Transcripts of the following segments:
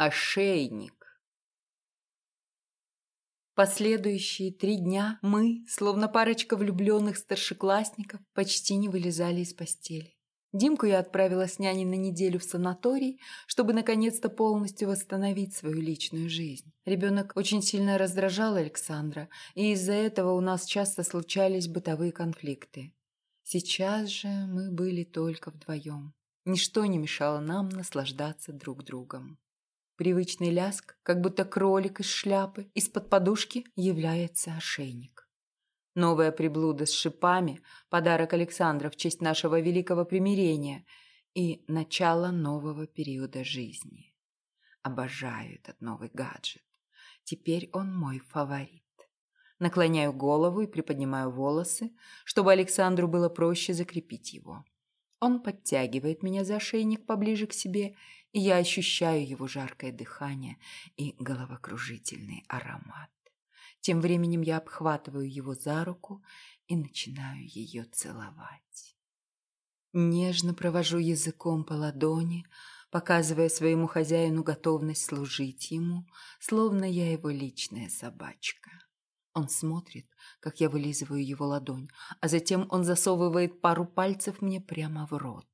Ошейник. Последующие три дня мы, словно парочка влюбленных старшеклассников, почти не вылезали из постели. Димку я отправила с няней на неделю в санаторий, чтобы наконец-то полностью восстановить свою личную жизнь. Ребенок очень сильно раздражал Александра, и из-за этого у нас часто случались бытовые конфликты. Сейчас же мы были только вдвоем. Ничто не мешало нам наслаждаться друг другом. Привычный ляск, как будто кролик из шляпы, из-под подушки является ошейник. Новая приблуда с шипами – подарок Александра в честь нашего великого примирения и начало нового периода жизни. Обожаю этот новый гаджет. Теперь он мой фаворит. Наклоняю голову и приподнимаю волосы, чтобы Александру было проще закрепить его. Он подтягивает меня за ошейник поближе к себе я ощущаю его жаркое дыхание и головокружительный аромат. Тем временем я обхватываю его за руку и начинаю ее целовать. Нежно провожу языком по ладони, показывая своему хозяину готовность служить ему, словно я его личная собачка. Он смотрит, как я вылизываю его ладонь, а затем он засовывает пару пальцев мне прямо в рот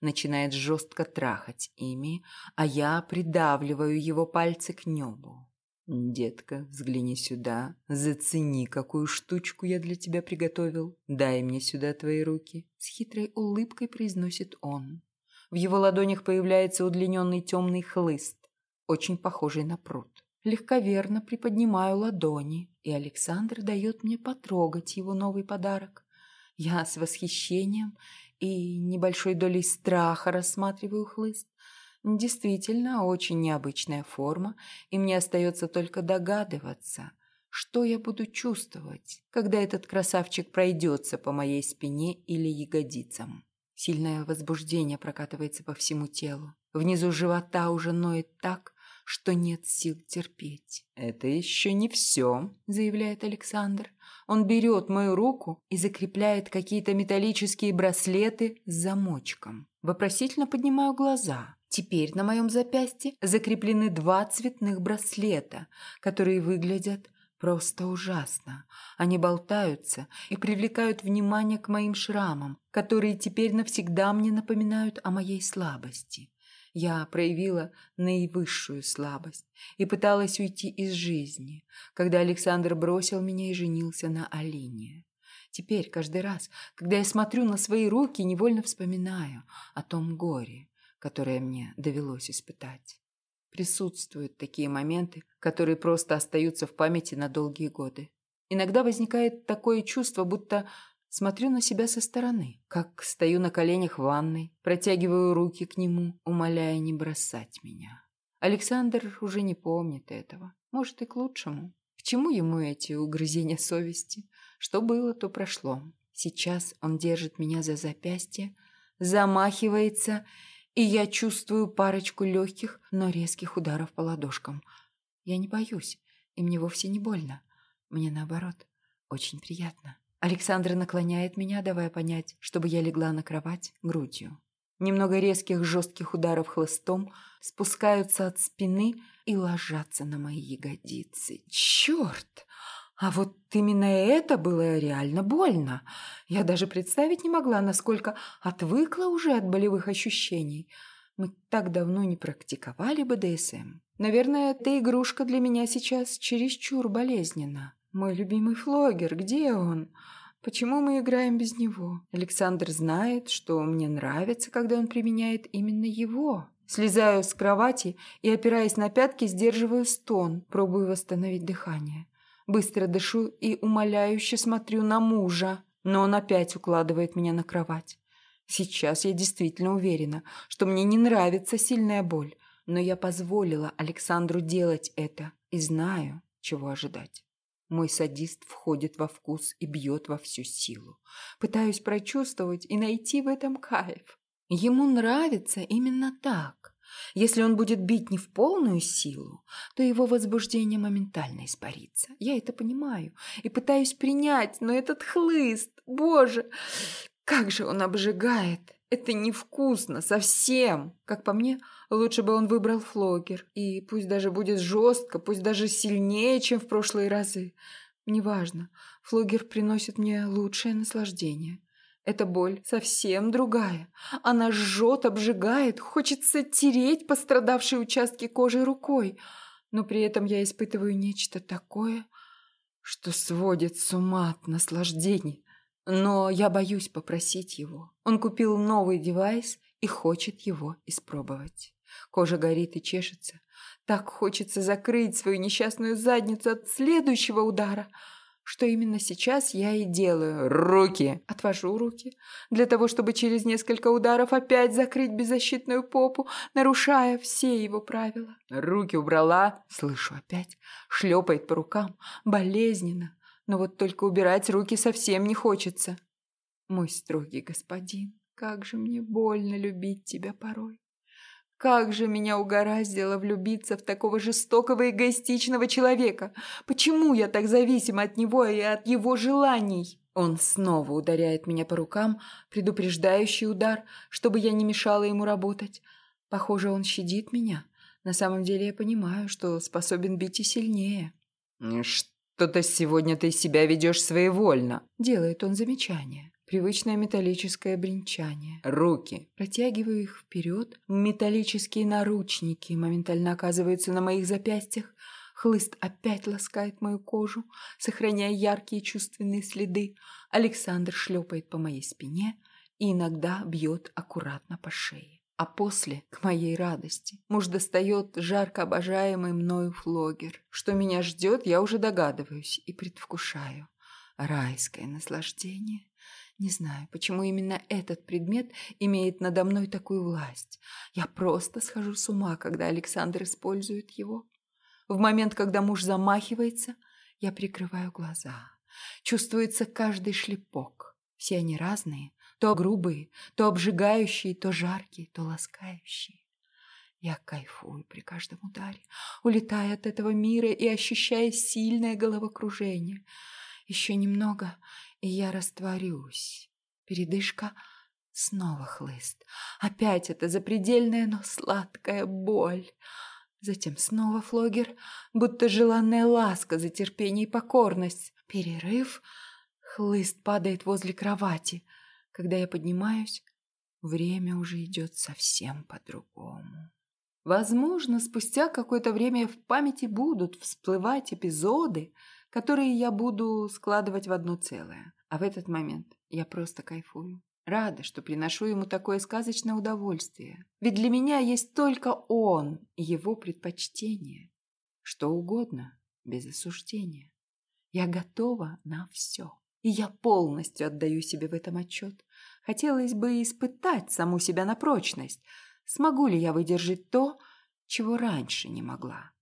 начинает жестко трахать ими, а я придавливаю его пальцы к небу. «Детка, взгляни сюда, зацени, какую штучку я для тебя приготовил. Дай мне сюда твои руки», — с хитрой улыбкой произносит он. В его ладонях появляется удлиненный темный хлыст, очень похожий на пруд. Легковерно приподнимаю ладони, и Александр дает мне потрогать его новый подарок. Я с восхищением и небольшой долей страха рассматриваю хлыст. Действительно, очень необычная форма, и мне остается только догадываться, что я буду чувствовать, когда этот красавчик пройдется по моей спине или ягодицам. Сильное возбуждение прокатывается по всему телу. Внизу живота уже ноет так, что нет сил терпеть. «Это еще не все», — заявляет Александр. Он берет мою руку и закрепляет какие-то металлические браслеты с замочком. Вопросительно поднимаю глаза. Теперь на моем запястье закреплены два цветных браслета, которые выглядят просто ужасно. Они болтаются и привлекают внимание к моим шрамам, которые теперь навсегда мне напоминают о моей слабости. Я проявила наивысшую слабость и пыталась уйти из жизни, когда Александр бросил меня и женился на Алине. Теперь каждый раз, когда я смотрю на свои руки, невольно вспоминаю о том горе, которое мне довелось испытать. Присутствуют такие моменты, которые просто остаются в памяти на долгие годы. Иногда возникает такое чувство, будто Смотрю на себя со стороны, как стою на коленях в ванной, протягиваю руки к нему, умоляя не бросать меня. Александр уже не помнит этого. Может, и к лучшему. К чему ему эти угрызения совести? Что было, то прошло. Сейчас он держит меня за запястье, замахивается, и я чувствую парочку легких, но резких ударов по ладошкам. Я не боюсь, и мне вовсе не больно. Мне, наоборот, очень приятно. Александр наклоняет меня, давая понять, чтобы я легла на кровать грудью. Немного резких жестких ударов хлыстом спускаются от спины и ложатся на мои ягодицы. Черт! А вот именно это было реально больно. Я даже представить не могла, насколько отвыкла уже от болевых ощущений. Мы так давно не практиковали БДСМ. Наверное, эта игрушка для меня сейчас чересчур болезненна. Мой любимый флогер, где он? Почему мы играем без него? Александр знает, что мне нравится, когда он применяет именно его. Слезаю с кровати и, опираясь на пятки, сдерживаю стон, пробую восстановить дыхание. Быстро дышу и умоляюще смотрю на мужа, но он опять укладывает меня на кровать. Сейчас я действительно уверена, что мне не нравится сильная боль, но я позволила Александру делать это и знаю, чего ожидать. Мой садист входит во вкус и бьет во всю силу. Пытаюсь прочувствовать и найти в этом кайф. Ему нравится именно так. Если он будет бить не в полную силу, то его возбуждение моментально испарится. Я это понимаю и пытаюсь принять, но этот хлыст, боже, как же он обжигает. Это невкусно, совсем. Как по мне, лучше бы он выбрал флогер. И пусть даже будет жестко, пусть даже сильнее, чем в прошлые разы. Неважно, флогер приносит мне лучшее наслаждение. Эта боль совсем другая. Она жжет, обжигает, хочется тереть пострадавшие участки кожи рукой. Но при этом я испытываю нечто такое, что сводит с ума от наслаждения. Но я боюсь попросить его. Он купил новый девайс и хочет его испробовать. Кожа горит и чешется. Так хочется закрыть свою несчастную задницу от следующего удара – что именно сейчас я и делаю. Руки! Отвожу руки, для того, чтобы через несколько ударов опять закрыть беззащитную попу, нарушая все его правила. Руки убрала, слышу опять, шлепает по рукам, болезненно, но вот только убирать руки совсем не хочется. Мой строгий господин, как же мне больно любить тебя порой. Как же меня угораздило влюбиться в такого жестокого и эгоистичного человека? Почему я так зависима от него и от его желаний? Он снова ударяет меня по рукам, предупреждающий удар, чтобы я не мешала ему работать. Похоже, он щадит меня. На самом деле я понимаю, что способен бить и сильнее. «Что-то сегодня ты себя ведешь своевольно», — делает он замечание. Привычное металлическое бренчание. Руки. Протягиваю их вперед. Металлические наручники моментально оказываются на моих запястьях. Хлыст опять ласкает мою кожу, сохраняя яркие чувственные следы. Александр шлепает по моей спине и иногда бьет аккуратно по шее. А после, к моей радости, муж достает жарко обожаемый мною флогер. Что меня ждет, я уже догадываюсь и предвкушаю. Райское наслаждение. Не знаю, почему именно этот предмет имеет надо мной такую власть. Я просто схожу с ума, когда Александр использует его. В момент, когда муж замахивается, я прикрываю глаза. Чувствуется каждый шлепок. Все они разные, то грубые, то обжигающие, то жаркие, то ласкающие. Я кайфую при каждом ударе, улетая от этого мира и ощущая сильное головокружение. Еще немного, и я растворюсь. Передышка, снова хлыст. Опять эта запредельная, но сладкая боль. Затем снова флогер, будто желанная ласка за терпение и покорность. Перерыв, хлыст падает возле кровати. Когда я поднимаюсь, время уже идет совсем по-другому. Возможно, спустя какое-то время в памяти будут всплывать эпизоды, которые я буду складывать в одно целое. А в этот момент я просто кайфую. Рада, что приношу ему такое сказочное удовольствие. Ведь для меня есть только он и его предпочтение. Что угодно, без осуждения. Я готова на все. И я полностью отдаю себе в этом отчет. Хотелось бы испытать саму себя на прочность. Смогу ли я выдержать то, чего раньше не могла?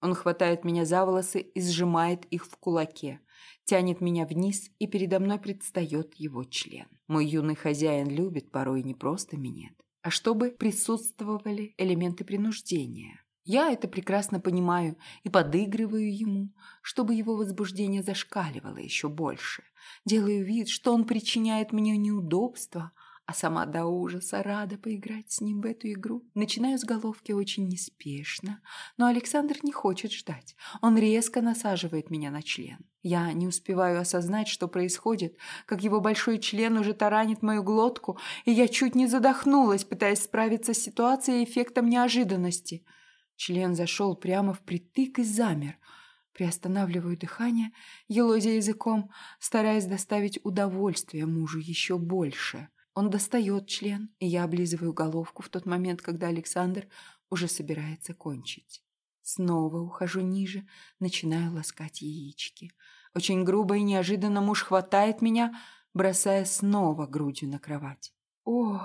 Он хватает меня за волосы и сжимает их в кулаке, тянет меня вниз, и передо мной предстает его член. Мой юный хозяин любит порой не просто минет, а чтобы присутствовали элементы принуждения. Я это прекрасно понимаю и подыгрываю ему, чтобы его возбуждение зашкаливало еще больше. Делаю вид, что он причиняет мне неудобства – а сама до ужаса рада поиграть с ним в эту игру. Начинаю с головки очень неспешно, но Александр не хочет ждать. Он резко насаживает меня на член. Я не успеваю осознать, что происходит, как его большой член уже таранит мою глотку, и я чуть не задохнулась, пытаясь справиться с ситуацией эффектом неожиданности. Член зашел прямо в притык и замер. Приостанавливаю дыхание, елозя языком, стараясь доставить удовольствие мужу еще больше. Он достает член, и я облизываю головку в тот момент, когда Александр уже собирается кончить. Снова ухожу ниже, начинаю ласкать яички. Очень грубо и неожиданно муж хватает меня, бросая снова грудью на кровать. О,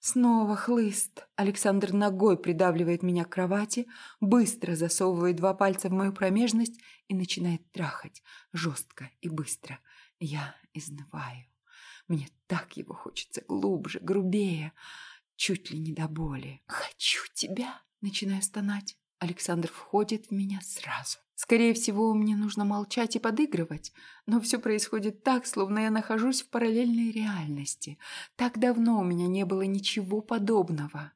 снова хлыст. Александр ногой придавливает меня к кровати, быстро засовывает два пальца в мою промежность и начинает трахать, жестко и быстро. Я изнываю. Мне так его хочется глубже, грубее, чуть ли не до боли. «Хочу тебя!» — начинаю стонать. Александр входит в меня сразу. Скорее всего, мне нужно молчать и подыгрывать, но все происходит так, словно я нахожусь в параллельной реальности. Так давно у меня не было ничего подобного.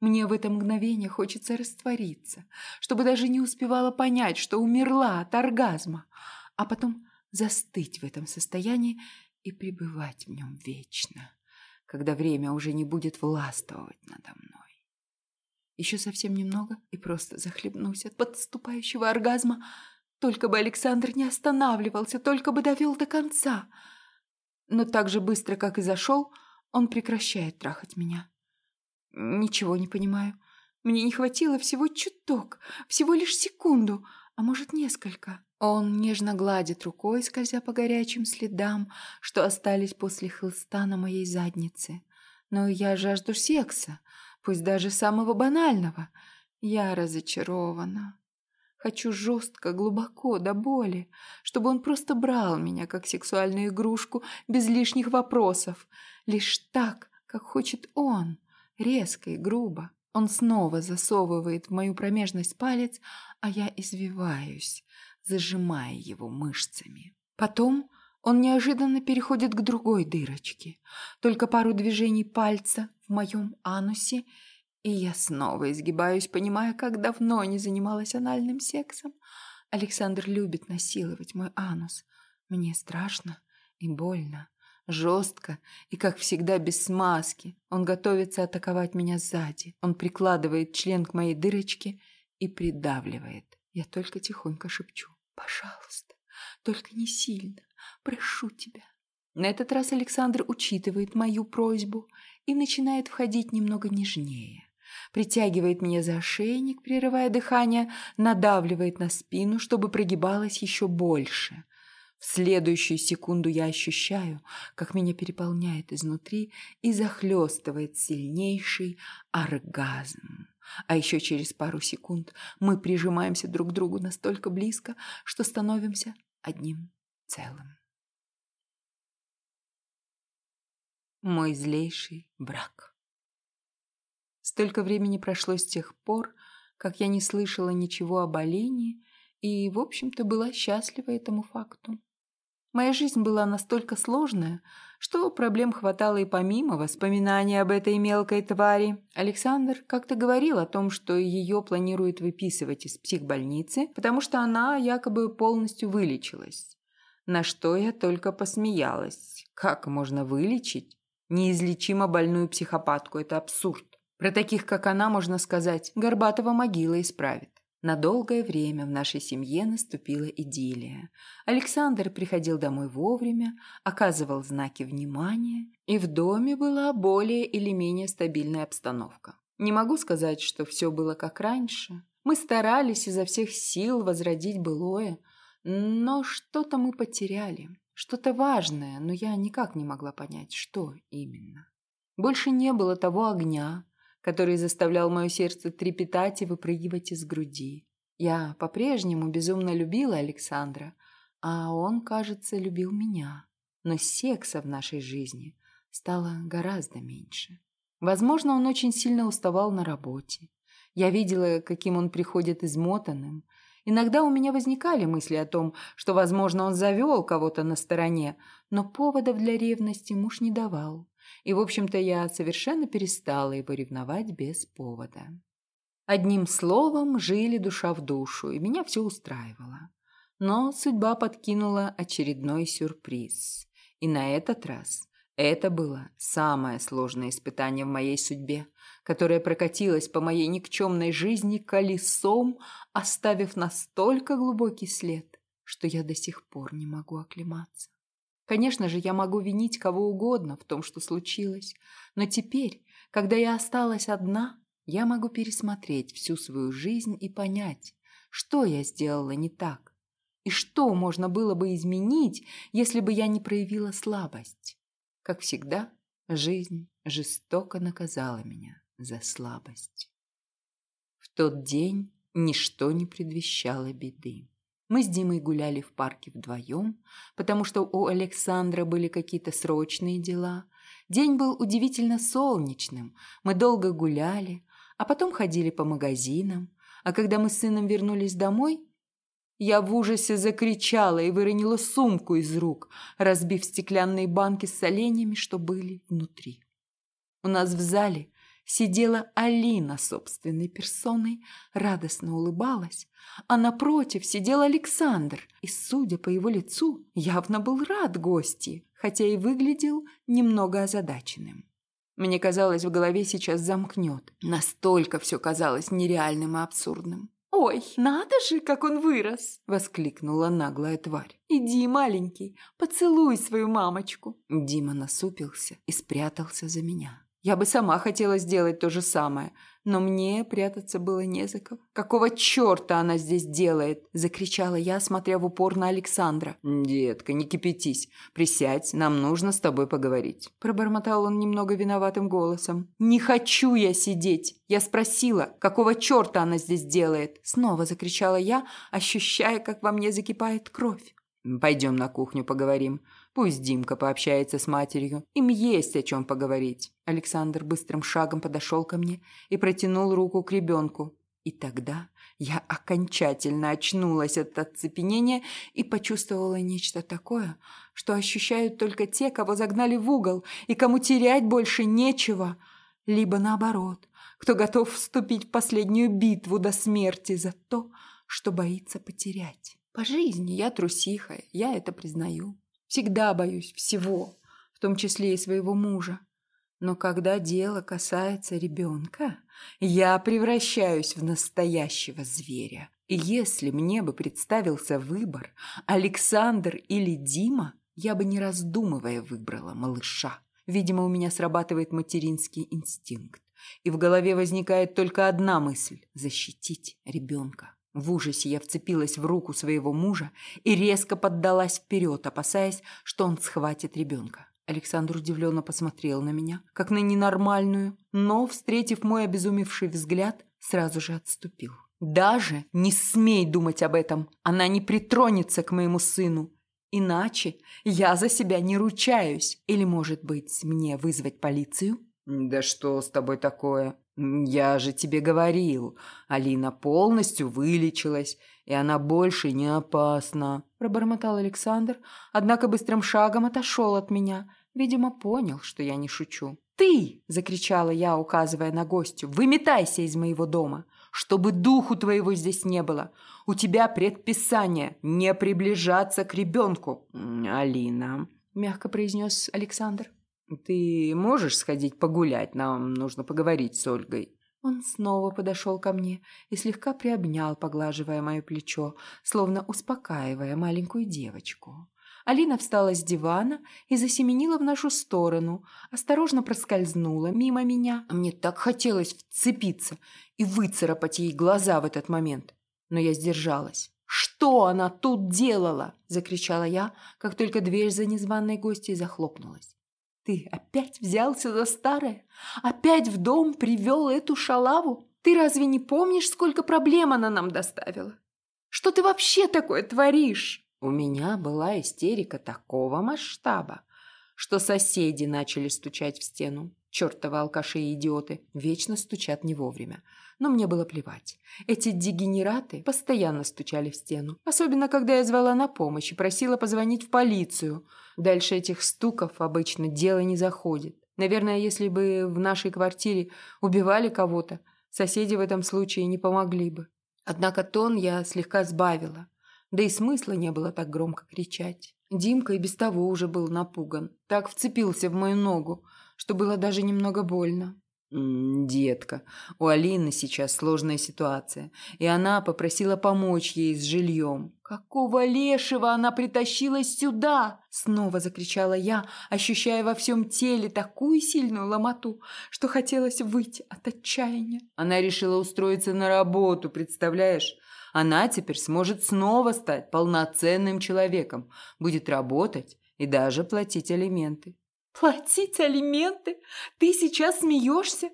Мне в это мгновение хочется раствориться, чтобы даже не успевала понять, что умерла от оргазма, а потом застыть в этом состоянии и пребывать в нем вечно, когда время уже не будет властвовать надо мной. Еще совсем немного и просто захлебнусь от подступающего оргазма. Только бы Александр не останавливался, только бы довел до конца. Но так же быстро, как и зашел, он прекращает трахать меня. Ничего не понимаю. Мне не хватило всего чуток, всего лишь секунду, а может несколько. Он нежно гладит рукой, скользя по горячим следам, что остались после хлыста на моей заднице. Но я жажду секса, пусть даже самого банального. Я разочарована. Хочу жестко, глубоко, до боли, чтобы он просто брал меня, как сексуальную игрушку, без лишних вопросов. Лишь так, как хочет он, резко и грубо. Он снова засовывает в мою промежность палец, а я извиваюсь, зажимая его мышцами. Потом он неожиданно переходит к другой дырочке. Только пару движений пальца в моем анусе, и я снова изгибаюсь, понимая, как давно не занималась анальным сексом. Александр любит насиловать мой анус. Мне страшно и больно, жестко и, как всегда, без смазки. Он готовится атаковать меня сзади. Он прикладывает член к моей дырочке и придавливает. Я только тихонько шепчу «Пожалуйста, только не сильно». Прошу тебя». На этот раз Александр учитывает мою просьбу и начинает входить немного нежнее. Притягивает меня за ошейник, прерывая дыхание, надавливает на спину, чтобы прогибалась еще больше. В следующую секунду я ощущаю, как меня переполняет изнутри и захлестывает сильнейший оргазм. А еще через пару секунд мы прижимаемся друг к другу настолько близко, что становимся одним целым. Мой злейший брак. Столько времени прошло с тех пор, как я не слышала ничего об Олене и, в общем-то, была счастлива этому факту. Моя жизнь была настолько сложная, что проблем хватало и помимо воспоминаний об этой мелкой твари. Александр как-то говорил о том, что ее планируют выписывать из психбольницы, потому что она якобы полностью вылечилась. На что я только посмеялась. Как можно вылечить неизлечимо больную психопатку? Это абсурд. Про таких, как она, можно сказать, Горбатова могила исправит. На долгое время в нашей семье наступила идиллия. Александр приходил домой вовремя, оказывал знаки внимания, и в доме была более или менее стабильная обстановка. Не могу сказать, что все было как раньше. Мы старались изо всех сил возродить былое, но что-то мы потеряли, что-то важное, но я никак не могла понять, что именно. Больше не было того огня, который заставлял мое сердце трепетать и выпрыгивать из груди. Я по-прежнему безумно любила Александра, а он, кажется, любил меня. Но секса в нашей жизни стало гораздо меньше. Возможно, он очень сильно уставал на работе. Я видела, каким он приходит измотанным, Иногда у меня возникали мысли о том, что, возможно, он завел кого-то на стороне, но поводов для ревности муж не давал. И, в общем-то, я совершенно перестала его ревновать без повода. Одним словом, жили душа в душу, и меня все устраивало. Но судьба подкинула очередной сюрприз. И на этот раз это было самое сложное испытание в моей судьбе, которое прокатилось по моей никчемной жизни колесом, оставив настолько глубокий след, что я до сих пор не могу оклематься. Конечно же, я могу винить кого угодно в том, что случилось, но теперь, когда я осталась одна, я могу пересмотреть всю свою жизнь и понять, что я сделала не так, и что можно было бы изменить, если бы я не проявила слабость. Как всегда, жизнь жестоко наказала меня за слабость. В тот день ничто не предвещало беды. Мы с Димой гуляли в парке вдвоем, потому что у Александра были какие-то срочные дела. День был удивительно солнечным, мы долго гуляли, а потом ходили по магазинам. А когда мы с сыном вернулись домой, я в ужасе закричала и выронила сумку из рук, разбив стеклянные банки с соленьями, что были внутри. У нас в зале сидела Алина собственной персоной, радостно улыбалась, а напротив сидел Александр, и, судя по его лицу, явно был рад гости, хотя и выглядел немного озадаченным. Мне казалось, в голове сейчас замкнет. Настолько все казалось нереальным и абсурдным. «Ой, надо же, как он вырос!» – воскликнула наглая тварь. «Иди, маленький, поцелуй свою мамочку!» Дима насупился и спрятался за меня. Я бы сама хотела сделать то же самое, но мне прятаться было не за кого. «Какого черта она здесь делает?» – закричала я, смотря в упор на Александра. «Детка, не кипятись. Присядь, нам нужно с тобой поговорить». Пробормотал он немного виноватым голосом. «Не хочу я сидеть!» Я спросила, какого черта она здесь делает? Снова закричала я, ощущая, как во мне закипает кровь. «Пойдем на кухню поговорим. Пусть Димка пообщается с матерью. Им есть о чем поговорить. Александр быстрым шагом подошел ко мне и протянул руку к ребенку. И тогда я окончательно очнулась от оцепенения и почувствовала нечто такое, что ощущают только те, кого загнали в угол и кому терять больше нечего, либо наоборот, кто готов вступить в последнюю битву до смерти за то, что боится потерять. По жизни я трусиха, я это признаю. Всегда боюсь всего, в том числе и своего мужа. Но когда дело касается ребенка, я превращаюсь в настоящего зверя. И если мне бы представился выбор Александр или Дима, я бы не раздумывая выбрала малыша. Видимо, у меня срабатывает материнский инстинкт. И в голове возникает только одна мысль – защитить ребенка. В ужасе я вцепилась в руку своего мужа и резко поддалась вперед, опасаясь, что он схватит ребенка. Александр удивленно посмотрел на меня, как на ненормальную, но, встретив мой обезумевший взгляд, сразу же отступил. «Даже не смей думать об этом, она не притронется к моему сыну, иначе я за себя не ручаюсь. Или, может быть, мне вызвать полицию?» «Да что с тобой такое?» «Я же тебе говорил, Алина полностью вылечилась, и она больше не опасна», – пробормотал Александр, однако быстрым шагом отошел от меня. Видимо, понял, что я не шучу. «Ты!» – закричала я, указывая на гостю. «Выметайся из моего дома, чтобы духу твоего здесь не было. У тебя предписание не приближаться к ребенку». «Алина», – мягко произнес Александр. «Ты можешь сходить погулять? Нам нужно поговорить с Ольгой». Он снова подошел ко мне и слегка приобнял, поглаживая мое плечо, словно успокаивая маленькую девочку. Алина встала с дивана и засеменила в нашу сторону, осторожно проскользнула мимо меня. Мне так хотелось вцепиться и выцарапать ей глаза в этот момент. Но я сдержалась. «Что она тут делала?» – закричала я, как только дверь за незваной гостьей захлопнулась. Ты опять взялся за старое? Опять в дом привел эту шалаву? Ты разве не помнишь, сколько проблем она нам доставила? Что ты вообще такое творишь? У меня была истерика такого масштаба, что соседи начали стучать в стену. Чертовы алкаши и идиоты вечно стучат не вовремя. Но мне было плевать. Эти дегенераты постоянно стучали в стену. Особенно, когда я звала на помощь и просила позвонить в полицию. Дальше этих стуков обычно дело не заходит. Наверное, если бы в нашей квартире убивали кого-то, соседи в этом случае не помогли бы. Однако тон я слегка сбавила. Да и смысла не было так громко кричать. Димка и без того уже был напуган. Так вцепился в мою ногу, что было даже немного больно. «Детка, у Алины сейчас сложная ситуация, и она попросила помочь ей с жильем». «Какого лешего она притащилась сюда?» Снова закричала я, ощущая во всем теле такую сильную ломоту, что хотелось выйти от отчаяния. Она решила устроиться на работу, представляешь? Она теперь сможет снова стать полноценным человеком, будет работать и даже платить алименты. Платить алименты? Ты сейчас смеешься?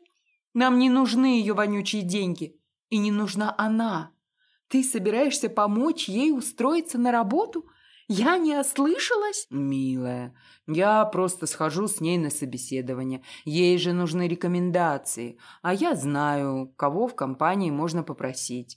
Нам не нужны ее вонючие деньги. И не нужна она. Ты собираешься помочь ей устроиться на работу? Я не ослышалась? Милая, я просто схожу с ней на собеседование. Ей же нужны рекомендации. А я знаю, кого в компании можно попросить.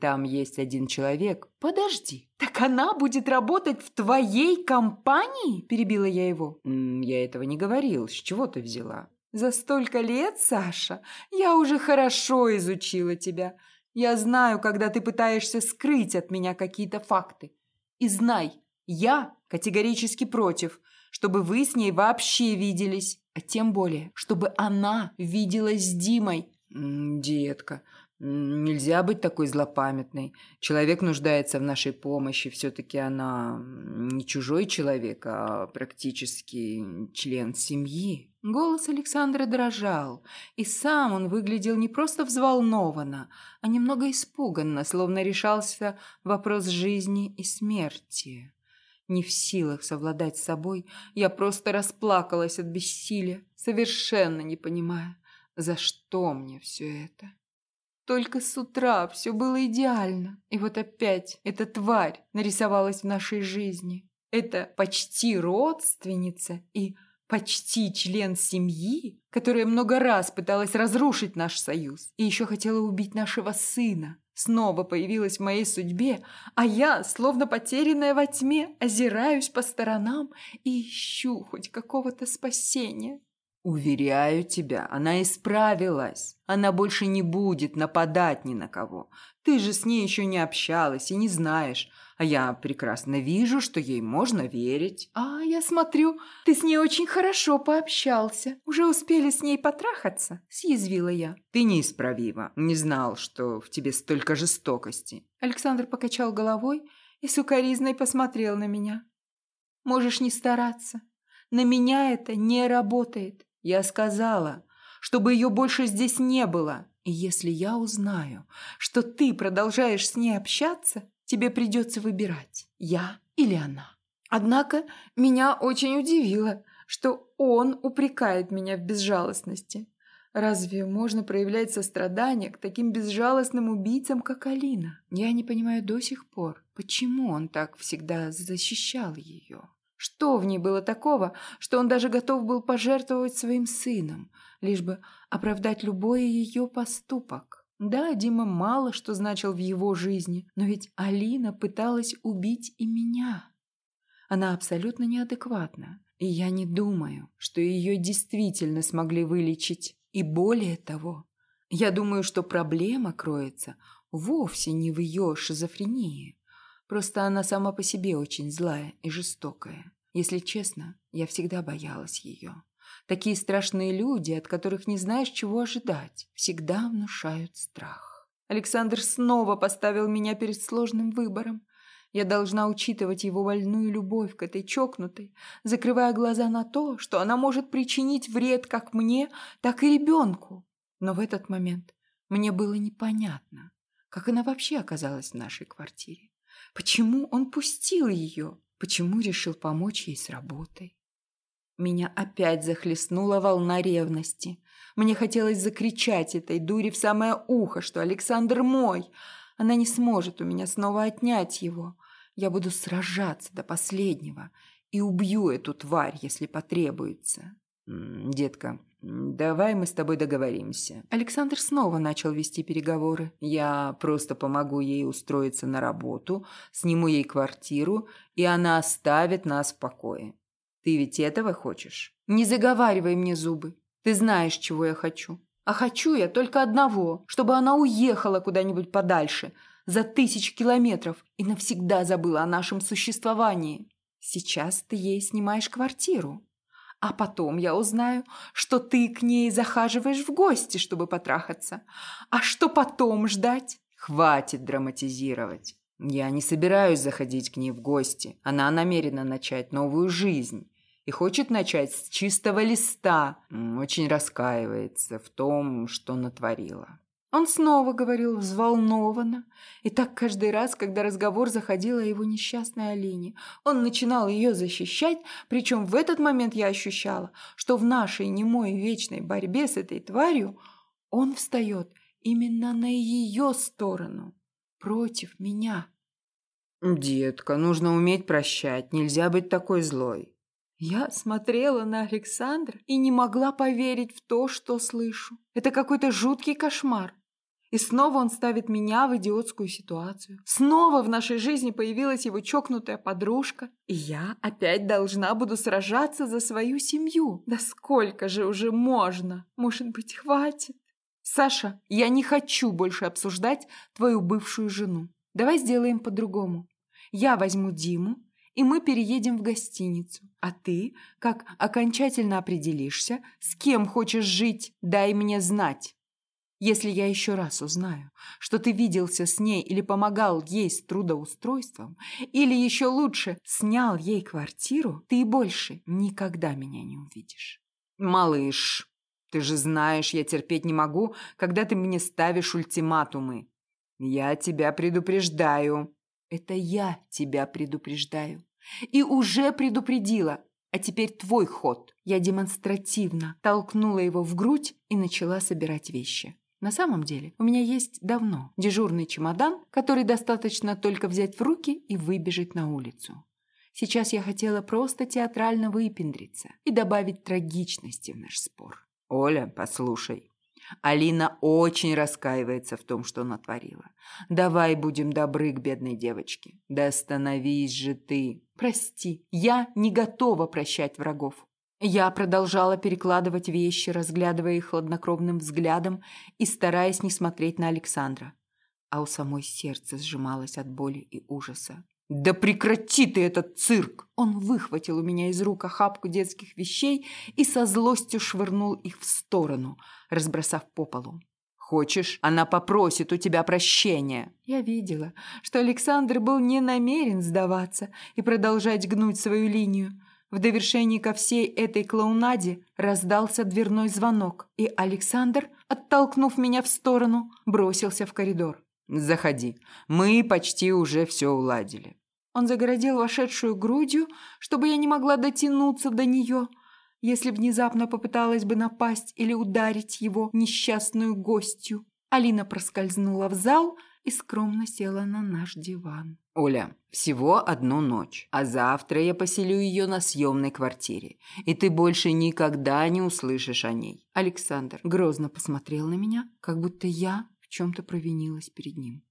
Там есть один человек. Подожди, так она будет работать в твоей компании? Перебила я его. Я этого не говорил. С чего ты взяла? За столько лет, Саша, я уже хорошо изучила тебя. Я знаю, когда ты пытаешься скрыть от меня какие-то факты. И знай, я категорически против, чтобы вы с ней вообще виделись, а тем более, чтобы она виделась с Димой. Детка, нельзя быть такой злопамятной. Человек нуждается в нашей помощи. Все-таки она не чужой человек, а практически член семьи. Голос Александра дрожал, и сам он выглядел не просто взволнованно, а немного испуганно, словно решался вопрос жизни и смерти. Не в силах совладать с собой, я просто расплакалась от бессилия, совершенно не понимая, за что мне все это. Только с утра все было идеально, и вот опять эта тварь нарисовалась в нашей жизни. Это почти родственница и почти член семьи, которая много раз пыталась разрушить наш союз и еще хотела убить нашего сына снова появилась в моей судьбе, а я, словно потерянная во тьме, озираюсь по сторонам и ищу хоть какого-то спасения. Уверяю тебя, она исправилась. Она больше не будет нападать ни на кого. Ты же с ней еще не общалась и не знаешь. А я прекрасно вижу, что ей можно верить. А, я смотрю, ты с ней очень хорошо пообщался. Уже успели с ней потрахаться? Съязвила я. Ты неисправима. Не знал, что в тебе столько жестокости. Александр покачал головой и сукоризной посмотрел на меня. Можешь не стараться. На меня это не работает. Я сказала, чтобы ее больше здесь не было. И если я узнаю, что ты продолжаешь с ней общаться, тебе придется выбирать, я или она. Однако меня очень удивило, что он упрекает меня в безжалостности. Разве можно проявлять сострадание к таким безжалостным убийцам, как Алина? Я не понимаю до сих пор, почему он так всегда защищал ее. Что в ней было такого, что он даже готов был пожертвовать своим сыном, лишь бы оправдать любой ее поступок? Да, Дима мало что значил в его жизни, но ведь Алина пыталась убить и меня. Она абсолютно неадекватна, и я не думаю, что ее действительно смогли вылечить. И более того, я думаю, что проблема кроется вовсе не в ее шизофрении. Просто она сама по себе очень злая и жестокая. Если честно, я всегда боялась ее. Такие страшные люди, от которых не знаешь, чего ожидать, всегда внушают страх. Александр снова поставил меня перед сложным выбором. Я должна учитывать его больную любовь к этой чокнутой, закрывая глаза на то, что она может причинить вред как мне, так и ребенку. Но в этот момент мне было непонятно, как она вообще оказалась в нашей квартире. Почему он пустил ее? Почему решил помочь ей с работой? Меня опять захлестнула волна ревности. Мне хотелось закричать этой дуре в самое ухо, что Александр мой. Она не сможет у меня снова отнять его. Я буду сражаться до последнего и убью эту тварь, если потребуется. «Детка, давай мы с тобой договоримся». Александр снова начал вести переговоры. «Я просто помогу ей устроиться на работу, сниму ей квартиру, и она оставит нас в покое. Ты ведь этого хочешь? Не заговаривай мне зубы. Ты знаешь, чего я хочу. А хочу я только одного, чтобы она уехала куда-нибудь подальше, за тысячи километров, и навсегда забыла о нашем существовании. Сейчас ты ей снимаешь квартиру. А потом я узнаю, что ты к ней захаживаешь в гости, чтобы потрахаться. А что потом ждать? Хватит драматизировать. Я не собираюсь заходить к ней в гости. Она намерена начать новую жизнь и хочет начать с чистого листа. Очень раскаивается в том, что натворила. Он снова говорил взволнованно, и так каждый раз, когда разговор заходил о его несчастной Алине. Он начинал ее защищать, причем в этот момент я ощущала, что в нашей немой вечной борьбе с этой тварью он встает именно на ее сторону, против меня. Детка, нужно уметь прощать, нельзя быть такой злой. Я смотрела на Александра и не могла поверить в то, что слышу. Это какой-то жуткий кошмар. И снова он ставит меня в идиотскую ситуацию. Снова в нашей жизни появилась его чокнутая подружка. И я опять должна буду сражаться за свою семью. Да сколько же уже можно? Может быть, хватит? Саша, я не хочу больше обсуждать твою бывшую жену. Давай сделаем по-другому. Я возьму Диму, и мы переедем в гостиницу. А ты, как окончательно определишься, с кем хочешь жить, дай мне знать. Если я еще раз узнаю, что ты виделся с ней или помогал ей с трудоустройством, или еще лучше, снял ей квартиру, ты больше никогда меня не увидишь. Малыш, ты же знаешь, я терпеть не могу, когда ты мне ставишь ультиматумы. Я тебя предупреждаю. Это я тебя предупреждаю. И уже предупредила. А теперь твой ход. Я демонстративно толкнула его в грудь и начала собирать вещи. На самом деле, у меня есть давно дежурный чемодан, который достаточно только взять в руки и выбежать на улицу. Сейчас я хотела просто театрально выпендриться и добавить трагичности в наш спор. «Оля, послушай, Алина очень раскаивается в том, что натворила. Давай будем добры к бедной девочке. Да остановись же ты. Прости, я не готова прощать врагов. Я продолжала перекладывать вещи, разглядывая их хладнокровным взглядом и стараясь не смотреть на Александра. А у самой сердце сжималось от боли и ужаса. «Да прекрати ты этот цирк!» Он выхватил у меня из рук охапку детских вещей и со злостью швырнул их в сторону, разбросав по полу. «Хочешь, она попросит у тебя прощения?» Я видела, что Александр был не намерен сдаваться и продолжать гнуть свою линию. В довершении ко всей этой клоунаде раздался дверной звонок, и Александр, оттолкнув меня в сторону, бросился в коридор. «Заходи. Мы почти уже все уладили». Он загородил вошедшую грудью, чтобы я не могла дотянуться до нее, если внезапно попыталась бы напасть или ударить его несчастную гостью. Алина проскользнула в зал и скромно села на наш диван. «Оля, всего одну ночь, а завтра я поселю ее на съемной квартире, и ты больше никогда не услышишь о ней». Александр грозно посмотрел на меня, как будто я в чем-то провинилась перед ним.